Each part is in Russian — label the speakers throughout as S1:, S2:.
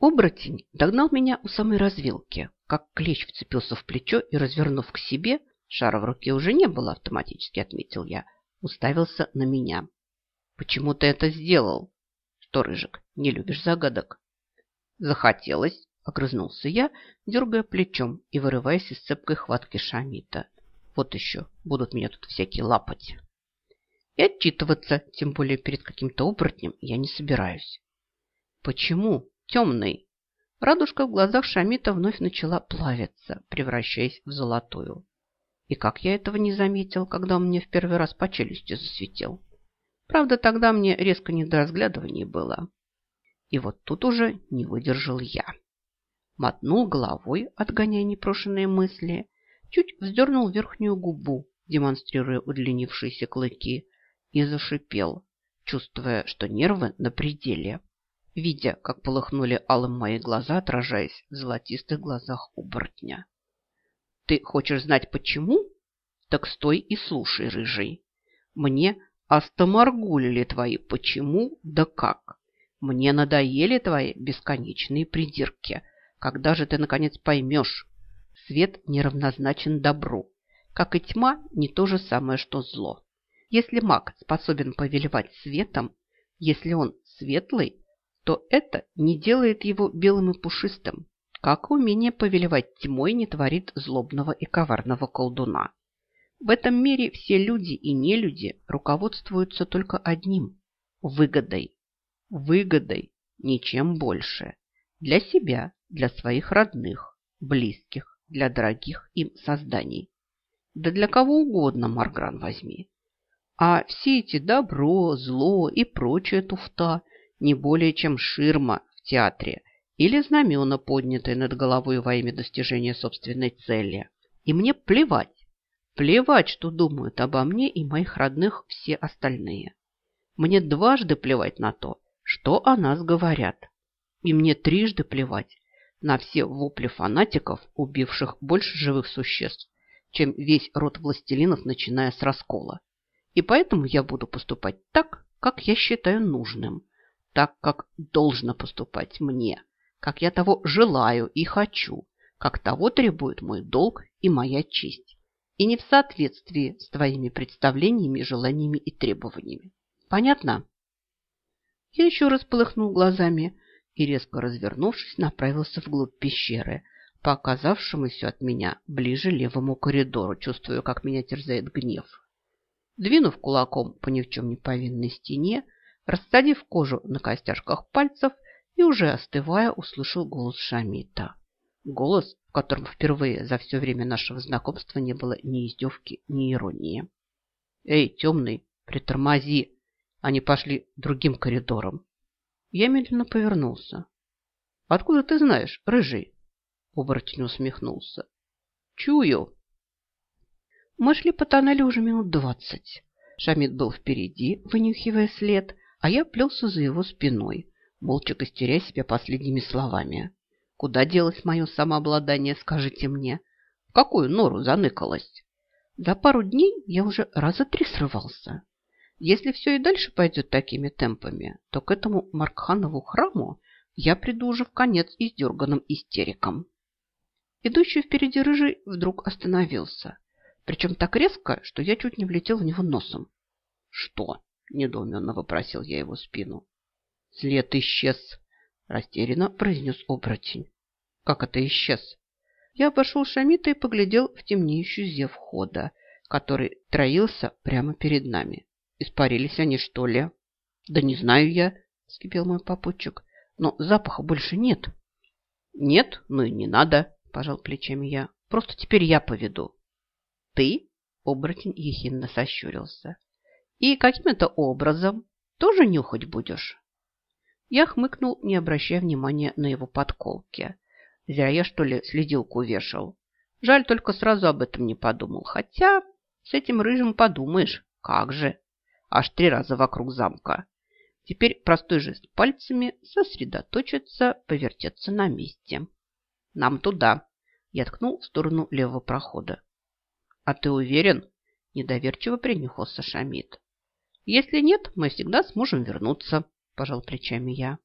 S1: Оборотень догнал меня у самой развилки, как клещ вцепился в плечо и, развернув к себе, шара в руке уже не было, автоматически отметил я, уставился на меня. «Почему ты это сделал?» «Что, Рыжик, не любишь загадок?» «Захотелось», — огрызнулся я, дергая плечом и вырываясь из цепкой хватки Шамита. «Вот еще будут меня тут всякие лапать». И отчитываться, тем более перед каким-то оборотнем, я не собираюсь. «Почему?» Темный. Радужка в глазах Шамита вновь начала плавиться, превращаясь в золотую. И как я этого не заметил, когда он мне в первый раз по челюсти засветил. Правда, тогда мне резко не до разглядывания было. И вот тут уже не выдержал я. Мотнул головой, отгоняя непрошенные мысли, чуть вздернул верхнюю губу, демонстрируя удлинившиеся клыки, и зашипел, чувствуя, что нервы на пределе видя, как полыхнули алым мои глаза, отражаясь в золотистых глазах оборотня. «Ты хочешь знать, почему? Так стой и слушай, рыжий. Мне остоморгулили твои почему да как. Мне надоели твои бесконечные придирки. Когда же ты, наконец, поймешь? Свет неравнозначен добру, как и тьма не то же самое, что зло. Если маг способен повелевать светом, если он светлый, то это не делает его белым и пушистым, как умение повелевать тьмой не творит злобного и коварного колдуна. В этом мире все люди и нелюди руководствуются только одним – выгодой. Выгодой, ничем больше. Для себя, для своих родных, близких, для дорогих им созданий. Да для кого угодно, Маргран, возьми. А все эти добро, зло и прочая туфта не более чем ширма в театре или знамена, поднятые над головой во имя достижения собственной цели. И мне плевать, плевать, что думают обо мне и моих родных все остальные. Мне дважды плевать на то, что о нас говорят. И мне трижды плевать на все вопли фанатиков, убивших больше живых существ, чем весь род властелинов, начиная с раскола. И поэтому я буду поступать так, как я считаю нужным, так, как должно поступать мне, как я того желаю и хочу, как того требует мой долг и моя честь, и не в соответствии с твоими представлениями, желаниями и требованиями. Понятно? Я еще раз полыхнул глазами и, резко развернувшись, направился вглубь пещеры, по оказавшемуся от меня ближе левому коридору, чувствуя, как меня терзает гнев. Двинув кулаком по ни в чем не повинной стене, Рассадив кожу на костяшках пальцев и уже остывая, услышал голос Шамита. Голос, в котором впервые за все время нашего знакомства не было ни издевки, ни иронии. «Эй, темный, притормози!» Они пошли другим коридором. Я медленно повернулся. «Откуда ты знаешь, рыжий?» Оборотень усмехнулся. «Чую!» Мы шли по тоннелю уже минут двадцать. Шамид был впереди, вынюхивая след, а я плелся за его спиной, молча костеря себя последними словами. Куда делось мое самообладание, скажите мне? В какую нору заныкалась? За пару дней я уже раза три срывался. Если все и дальше пойдет такими темпами, то к этому Маркханову храму я приду уже в конец издерганным истериком. Идущий впереди рыжий вдруг остановился. Причем так резко, что я чуть не влетел в него носом. Что? Недоуменно вопросил я его спину. След исчез, растерянно произнес оборотень. Как это исчез? Я обошел Шамита и поглядел в темнеющую зев хода, который троился прямо перед нами. Испарились они, что ли? Да не знаю я, скипел мой попутчик, но запаха больше нет. Нет, ну и не надо, пожал плечами я. Просто теперь я поведу. Ты? Оборотень ехидно сощурился. И каким это образом? Тоже нюхать будешь? Я хмыкнул, не обращая внимания на его подколки. Зря я, что ли, следилку вешал. Жаль, только сразу об этом не подумал. Хотя с этим рыжим подумаешь, как же. Аж три раза вокруг замка. Теперь простой жест пальцами сосредоточиться, повертеться на месте. Нам туда. Я ткнул в сторону левого прохода. А ты уверен? Недоверчиво принюхался Шамид. Если нет, мы всегда сможем вернуться, пожал плечами я.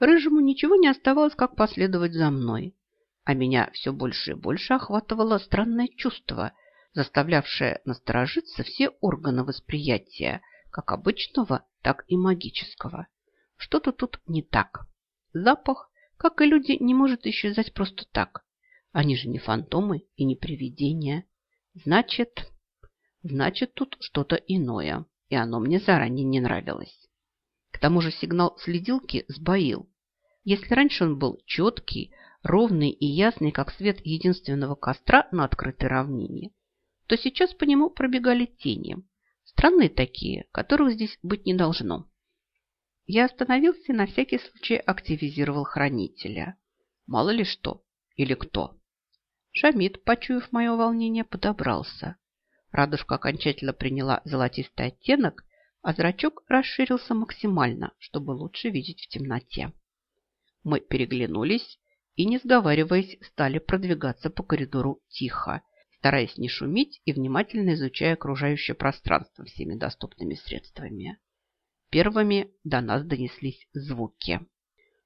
S1: Рыжему ничего не оставалось, как последовать за мной. А меня все больше и больше охватывало странное чувство, заставлявшее насторожиться все органы восприятия, как обычного, так и магического. Что-то тут не так. Запах, как и люди, не может исчезать просто так. Они же не фантомы и не привидения. Значит, значит, тут что-то иное, и оно мне заранее не нравилось. К тому же сигнал следилки сбоил. Если раньше он был четкий, ровный и ясный, как свет единственного костра на открытой равнине, то сейчас по нему пробегали тени. Странные такие, которых здесь быть не должно. Я остановился и на всякий случай активизировал хранителя. Мало ли что или кто. Шамид, почуяв мое волнение, подобрался. Радужка окончательно приняла золотистый оттенок, а зрачок расширился максимально, чтобы лучше видеть в темноте. Мы переглянулись и, не сговариваясь, стали продвигаться по коридору тихо, стараясь не шуметь и внимательно изучая окружающее пространство всеми доступными средствами. Первыми до нас донеслись звуки.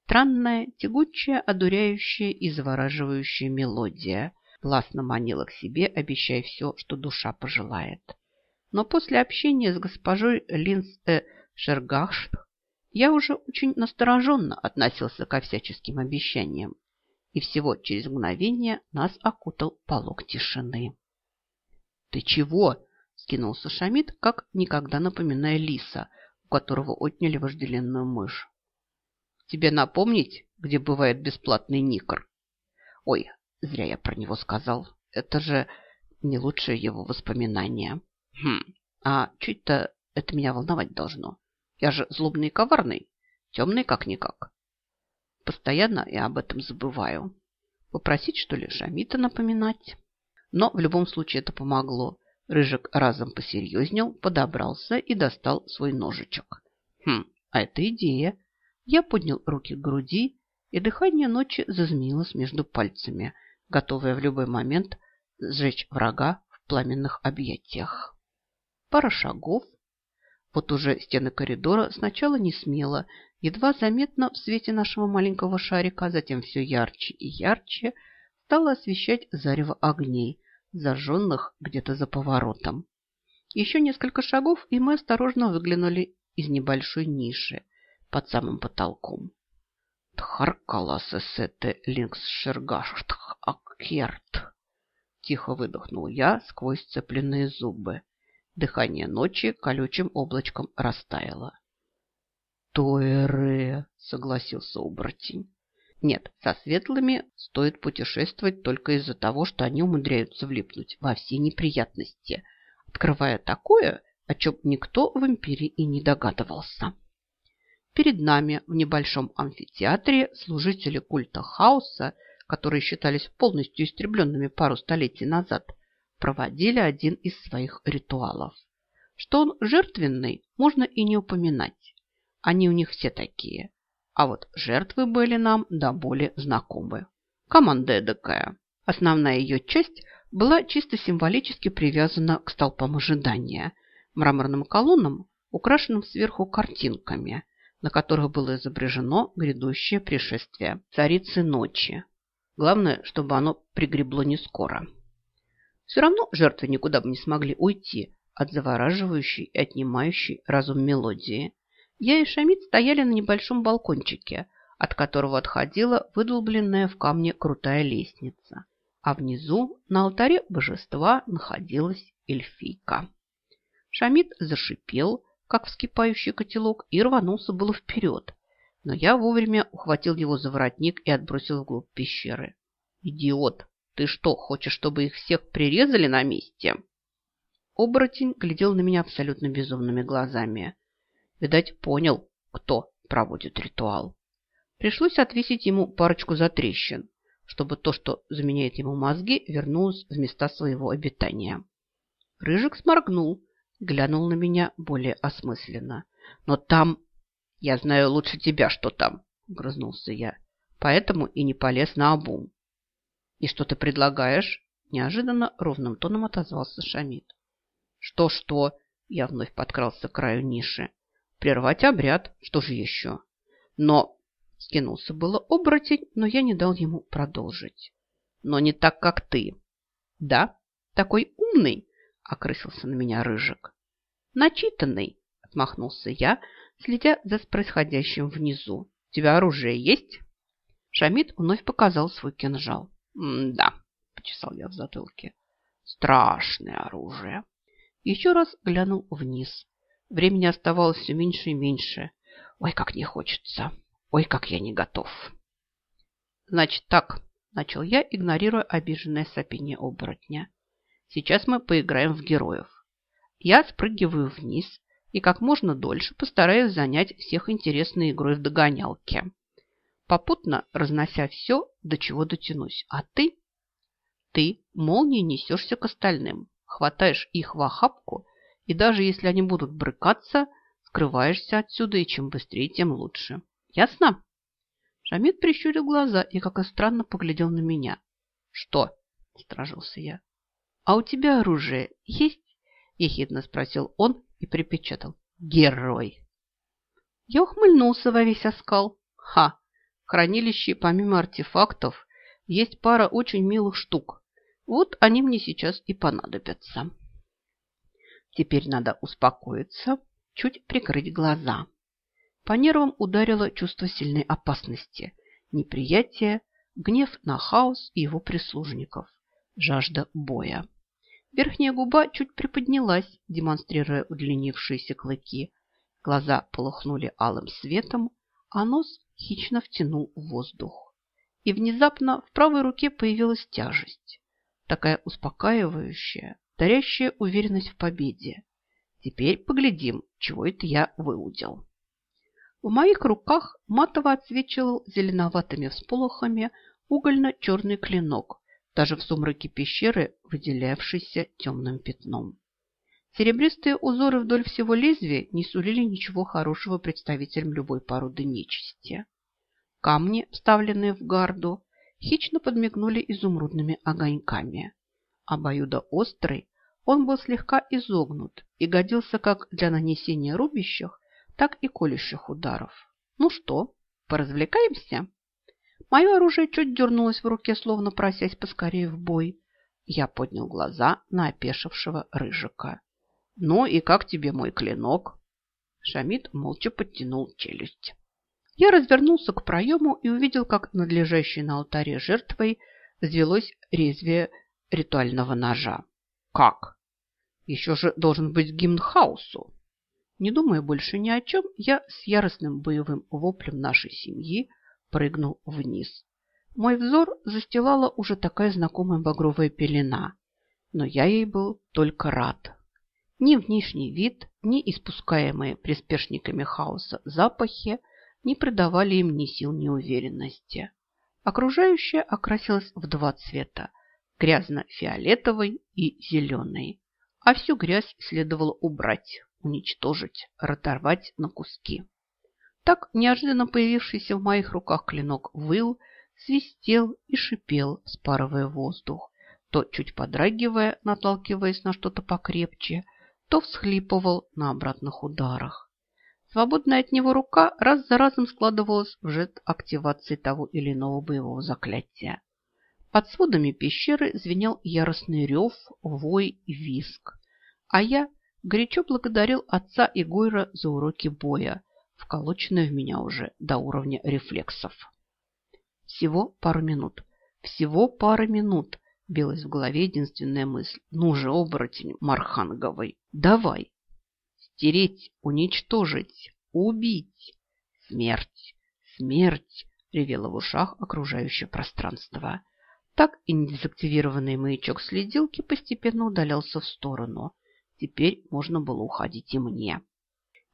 S1: Странная, тягучая, одуряющая и завораживающая мелодия властно манила к себе, обещая все, что душа пожелает. Но после общения с госпожой Линс э Шергахшт я уже очень настороженно относился ко всяческим обещаниям, и всего через мгновение нас окутал полог тишины. «Ты чего?» – скинулся Шамид, как никогда напоминая лиса, у которого отняли вожделенную мышь. «Тебе напомнить, где бывает бесплатный никр?» «Ой, зря я про него сказал. Это же не лучшее его воспоминание. Хм, а чуть-то это меня волновать должно. Я же злобный и коварный, темный как-никак. Постоянно я об этом забываю. Попросить, что ли, Шамита напоминать? Но в любом случае это помогло. Рыжик разом посерьезнел, подобрался и достал свой ножичек. Хм, а это идея. Я поднял руки к груди, и дыхание ночи зазмеилось между пальцами, готовое в любой момент сжечь врага в пламенных объятиях. Пара шагов, вот уже стены коридора сначала не смело, едва заметно в свете нашего маленького шарика, а затем все ярче и ярче стало освещать зарево огней, зажженных где-то за поворотом. Еще несколько шагов, и мы осторожно выглянули из небольшой ниши под самым потолком. Тхаркалас эсете линкс шергаштх акерт. Тихо выдохнул я сквозь цепленные зубы. Дыхание ночи колючим облачком растаяло. «Тойре!» — согласился оборотень. «Нет, со светлыми стоит путешествовать только из-за того, что они умудряются влипнуть во все неприятности, открывая такое, о чем никто в империи и не догадывался». Перед нами в небольшом амфитеатре служители культа хаоса, которые считались полностью истребленными пару столетий назад, проводили один из своих ритуалов. Что он жертвенный, можно и не упоминать. Они у них все такие. А вот жертвы были нам до боли знакомы. Команда эдакая. Основная ее часть была чисто символически привязана к столпам ожидания, мраморным колоннам, украшенным сверху картинками, на которых было изображено грядущее пришествие царицы ночи. Главное, чтобы оно пригребло не скоро. Все равно жертвы никуда бы не смогли уйти от завораживающей и отнимающей разум мелодии. Я и Шамид стояли на небольшом балкончике, от которого отходила выдолбленная в камне крутая лестница. А внизу на алтаре божества находилась эльфийка. Шамид зашипел, как вскипающий котелок, и рванулся было вперед. Но я вовремя ухватил его за воротник и отбросил вглубь пещеры. «Идиот!» Ты что, хочешь, чтобы их всех прирезали на месте?» Оборотень глядел на меня абсолютно безумными глазами. Видать, понял, кто проводит ритуал. Пришлось отвесить ему парочку затрещин, чтобы то, что заменяет ему мозги, вернулось в места своего обитания. Рыжик сморгнул, глянул на меня более осмысленно. «Но там...» «Я знаю лучше тебя, что там», — грызнулся я. «Поэтому и не полез на обум. «И что ты предлагаешь?» Неожиданно ровным тоном отозвался Шамид. «Что-что?» Я вновь подкрался к краю ниши. «Прервать обряд? Что же еще?» «Но Скинулся было оборотень, но я не дал ему продолжить. Но не так, как ты. Да, такой умный, окрысился на меня Рыжик. Начитанный, отмахнулся я, следя за происходящим внизу. У тебя оружие есть? Шамид вновь показал свой кинжал. «Да», – почесал я в затылке. «Страшное оружие». Еще раз глянул вниз. Времени оставалось все меньше и меньше. Ой, как не хочется. Ой, как я не готов. Значит так, начал я, игнорируя обиженное сопение оборотня. Сейчас мы поиграем в героев. Я спрыгиваю вниз и как можно дольше постараюсь занять всех интересной игрой в догонялке. Попутно разнося все, до чего дотянусь. А ты? Ты молнией несешься к остальным, хватаешь их в охапку, и даже если они будут брыкаться, скрываешься отсюда, и чем быстрее, тем лучше. Ясно? Шамид прищурил глаза и как-то странно поглядел на меня. Что? Стражился я. А у тебя оружие есть? Ехидно спросил он и припечатал. Герой. Я ухмыльнулся во весь оскал. Ха! В хранилище помимо артефактов есть пара очень милых штук. Вот они мне сейчас и понадобятся. Теперь надо успокоиться, чуть прикрыть глаза. По нервам ударило чувство сильной опасности, неприятие, гнев на хаос и его прислужников, жажда боя. Верхняя губа чуть приподнялась, демонстрируя удлинившиеся клыки. Глаза полыхнули алым светом, а нос хищно втянул воздух. И внезапно в правой руке появилась тяжесть, такая успокаивающая, дарящая уверенность в победе. Теперь поглядим, чего это я выудил. В моих руках матово отсвечивал зеленоватыми всполохами угольно-черный клинок, даже в сумраке пещеры, выделявшийся темным пятном. Серебристые узоры вдоль всего лезвия не сулили ничего хорошего представителям любой породы нечисти. Камни, вставленные в гарду, хищно подмигнули изумрудными огоньками. Обоюдоострый, он был слегка изогнут и годился как для нанесения рубящих, так и колющих ударов. Ну что, поразвлекаемся? Мое оружие чуть дернулось в руке, словно просясь поскорее в бой. Я поднял глаза на опешившего рыжика. «Ну и как тебе мой клинок?» Шамид молча подтянул челюсть. Я развернулся к проему и увидел, как над лежащей на алтаре жертвой взвелось резвие ритуального ножа. «Как? Еще же должен быть гимн хаосу!» Не думая больше ни о чем, я с яростным боевым воплем нашей семьи прыгнул вниз. Мой взор застилала уже такая знакомая багровая пелена, но я ей был только рад. Ни внешний вид, ни испускаемые приспешниками хаоса запахи не придавали им ни сил, ни уверенности. Окружающее окрасилось в два цвета – грязно-фиолетовый и зеленый, а всю грязь следовало убрать уничтожить, разорвать на куски. Так неожиданно появившийся в моих руках клинок выл, свистел и шипел, спарывая воздух, то чуть подрагивая, наталкиваясь на что-то покрепче, то всхлипывал на обратных ударах. Свободная от него рука раз за разом складывалась в жест активации того или иного боевого заклятия. Под сводами пещеры звенел яростный рев, вой и виск, а я горячо благодарил отца и Гойра за уроки боя, вколоченные в меня уже до уровня рефлексов. Всего пару минут. Всего пара минут билась в голове единственная мысль. Ну же, оборотень Марханговый, давай. Стереть, уничтожить, убить. Смерть, смерть, ревело в ушах окружающее пространство. Так и недезактивированный маячок следилки постепенно удалялся в сторону – Теперь можно было уходить и мне.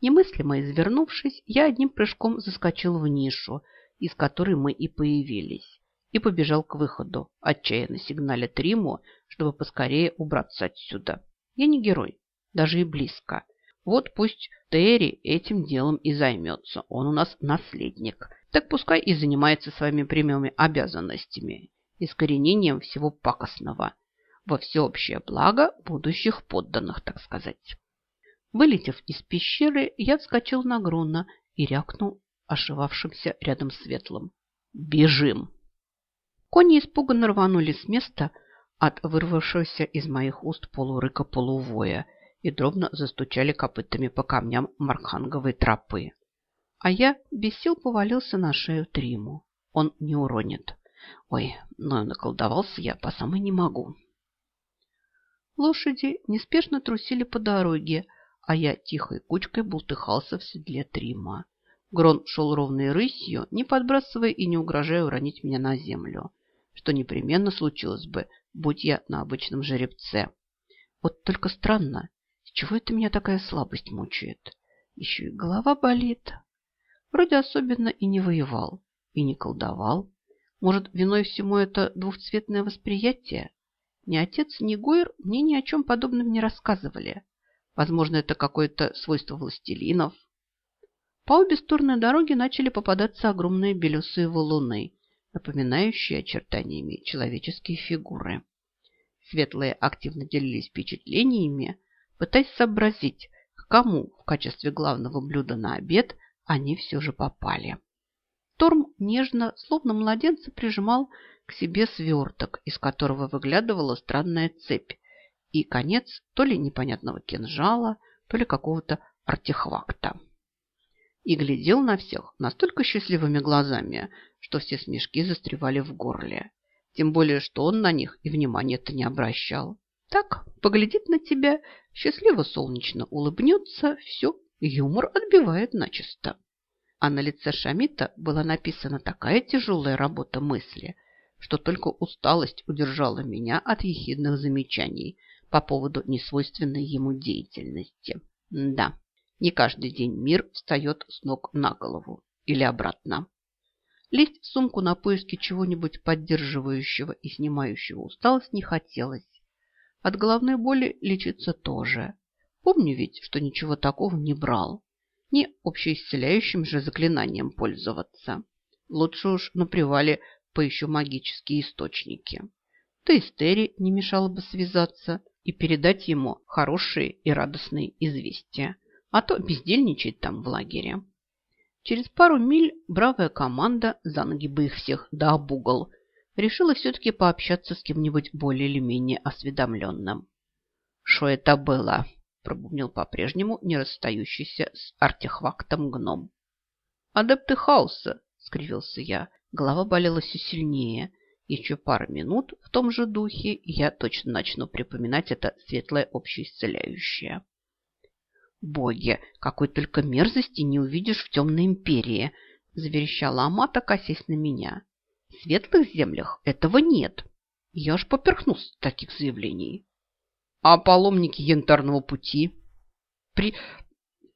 S1: Немыслимо извернувшись, я одним прыжком заскочил в нишу, из которой мы и появились, и побежал к выходу, отчаянно сигналя Триму, чтобы поскорее убраться отсюда. Я не герой, даже и близко. Вот пусть Терри этим делом и займется. Он у нас наследник. Так пускай и занимается своими прямыми обязанностями, искоренением всего пакостного во всеобщее благо будущих подданных, так сказать. Вылетев из пещеры, я вскочил на Груна и рякнул ошивавшимся рядом светлым. «Бежим!» Кони испуганно рванули с места от вырвавшегося из моих уст полурыка-полувоя и дробно застучали копытами по камням марханговой тропы. А я без сил повалился на шею Триму. Он не уронит. Ой, но наколдовался я по самой не могу. Лошади неспешно трусили по дороге, а я тихой кучкой бултыхался в седле Трима. Грон шел ровной рысью, не подбрасывая и не угрожая уронить меня на землю что непременно случилось бы, будь я на обычном жеребце. Вот только странно, с чего это меня такая слабость мучает? Еще и голова болит. Вроде особенно и не воевал, и не колдовал. Может, виной всему это двухцветное восприятие? Ни отец, ни Гойр мне ни о чем подобном не рассказывали. Возможно, это какое-то свойство властелинов. По обе стороны дороги начали попадаться огромные белесые валуны, напоминающие очертаниями человеческие фигуры. Светлые активно делились впечатлениями, пытаясь сообразить, к кому в качестве главного блюда на обед они все же попали. Торм нежно, словно младенца, прижимал к себе сверток, из которого выглядывала странная цепь и конец то ли непонятного кинжала, то ли какого-то артефакта и глядел на всех настолько счастливыми глазами, что все смешки застревали в горле. Тем более, что он на них и внимания-то не обращал. Так, поглядит на тебя, счастливо солнечно улыбнется, все, юмор отбивает начисто. А на лице Шамита была написана такая тяжелая работа мысли, что только усталость удержала меня от ехидных замечаний по поводу несвойственной ему деятельности. Да, не каждый день мир встает с ног на голову или обратно. Лезть в сумку на поиски чего-нибудь поддерживающего и снимающего усталость не хотелось. От головной боли лечиться тоже. Помню ведь, что ничего такого не брал. Не общеисцеляющим же заклинанием пользоваться. Лучше уж на привале поищу магические источники. Да и Стери не мешало бы связаться и передать ему хорошие и радостные известия а то бездельничает там в лагере. Через пару миль бравая команда, за ноги бы их всех да обугол, решила все-таки пообщаться с кем-нибудь более или менее осведомленным. «Что это было?» – пробубнил по-прежнему не расстающийся с артефактом гном. «Адепты хаоса!» – скривился я. Голова болела все сильнее. Еще пару минут в том же духе, и я точно начну припоминать это светлое общеисцеляющее. «Боги, какой только мерзости не увидишь в темной империи!» – заверещала Амата, косясь на меня. «В светлых землях этого нет. Я аж поперхнулся таких заявлений». «А паломники янтарного пути?» «При...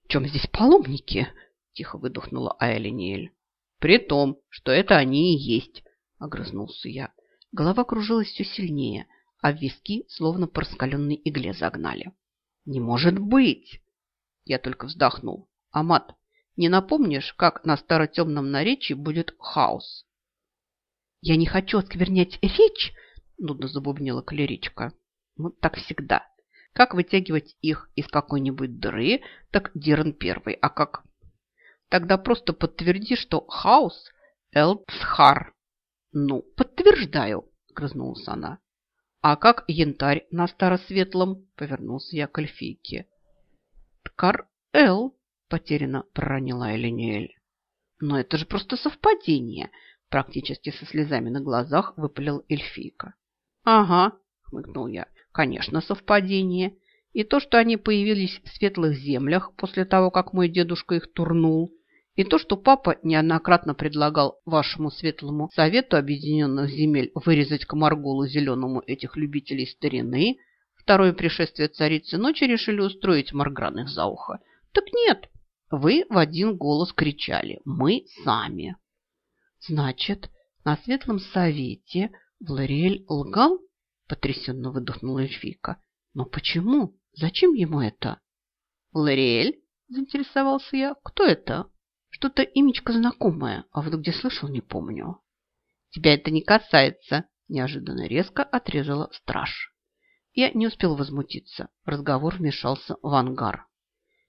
S1: чем здесь паломники?» – тихо выдохнула Айлиниэль. «При том, что это они и есть», – огрызнулся я. Голова кружилась все сильнее, а в виски словно по раскаленной игле загнали. «Не может быть!» Я только вздохнул. Амат, не напомнишь, как на старотемном наречии будет хаос? Я не хочу осквернять речь, нудно забубнила клеричка. Ну, так всегда. Как вытягивать их из какой-нибудь дыры, так Диран первый. А как? Тогда просто подтверди, что хаос – Элпсхар. Ну, подтверждаю, грызнулась она. А как янтарь на старосветлом? Повернулся я к эльфийке. Ткар-Эл, потеряно проронила Элиниэль. Но это же просто совпадение, практически со слезами на глазах выпалил эльфийка. Ага, хмыкнул я, конечно, совпадение. И то, что они появились в светлых землях после того, как мой дедушка их турнул, и то, что папа неоднократно предлагал вашему светлому совету объединенных земель вырезать к Марголу зеленому этих любителей старины, второе пришествие царицы ночи решили устроить Маргран их за ухо. Так нет, вы в один голос кричали «Мы сами». Значит, на светлом совете Влариэль лгал? Потрясенно выдохнула эльфийка. Но почему? Зачем ему это? Лариэль? Заинтересовался я. Кто это? Что-то имечко знакомое, а вот где слышал, не помню. Тебя это не касается, неожиданно резко отрезала страж. Я не успел возмутиться. Разговор вмешался в ангар.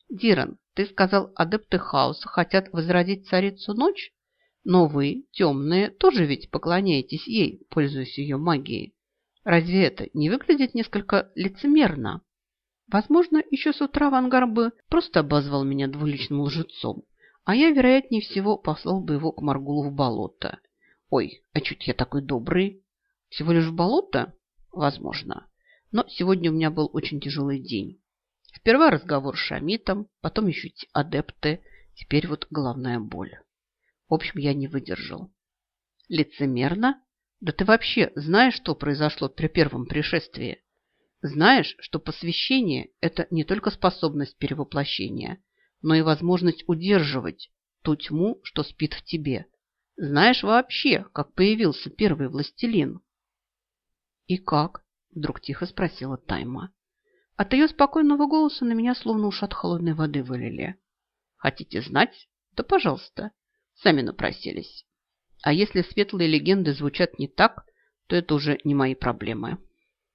S1: Диран, ты сказал, адепты хаоса хотят возродить царицу ночь? Но вы, темные, тоже ведь поклоняетесь ей, пользуясь ее магией. Разве это не выглядит несколько лицемерно? Возможно, еще с утра Вангар бы просто обозвал меня двуличным лжецом, а я, вероятнее всего, послал бы его к Маргулу в болото. Ой, а чуть я такой добрый. Всего лишь в болото? Возможно. Но сегодня у меня был очень тяжелый день. Сперва разговор с Шамитом, потом еще адепты, теперь вот головная боль. В общем, я не выдержал. Лицемерно? Да ты вообще знаешь, что произошло при первом пришествии? Знаешь, что посвящение – это не только способность перевоплощения, но и возможность удерживать ту тьму, что спит в тебе. Знаешь вообще, как появился первый властелин? И как? Вдруг тихо спросила Тайма. От ее спокойного голоса на меня словно уж от холодной воды вылили. Хотите знать? Да пожалуйста. Сами напросились. А если светлые легенды звучат не так, то это уже не мои проблемы.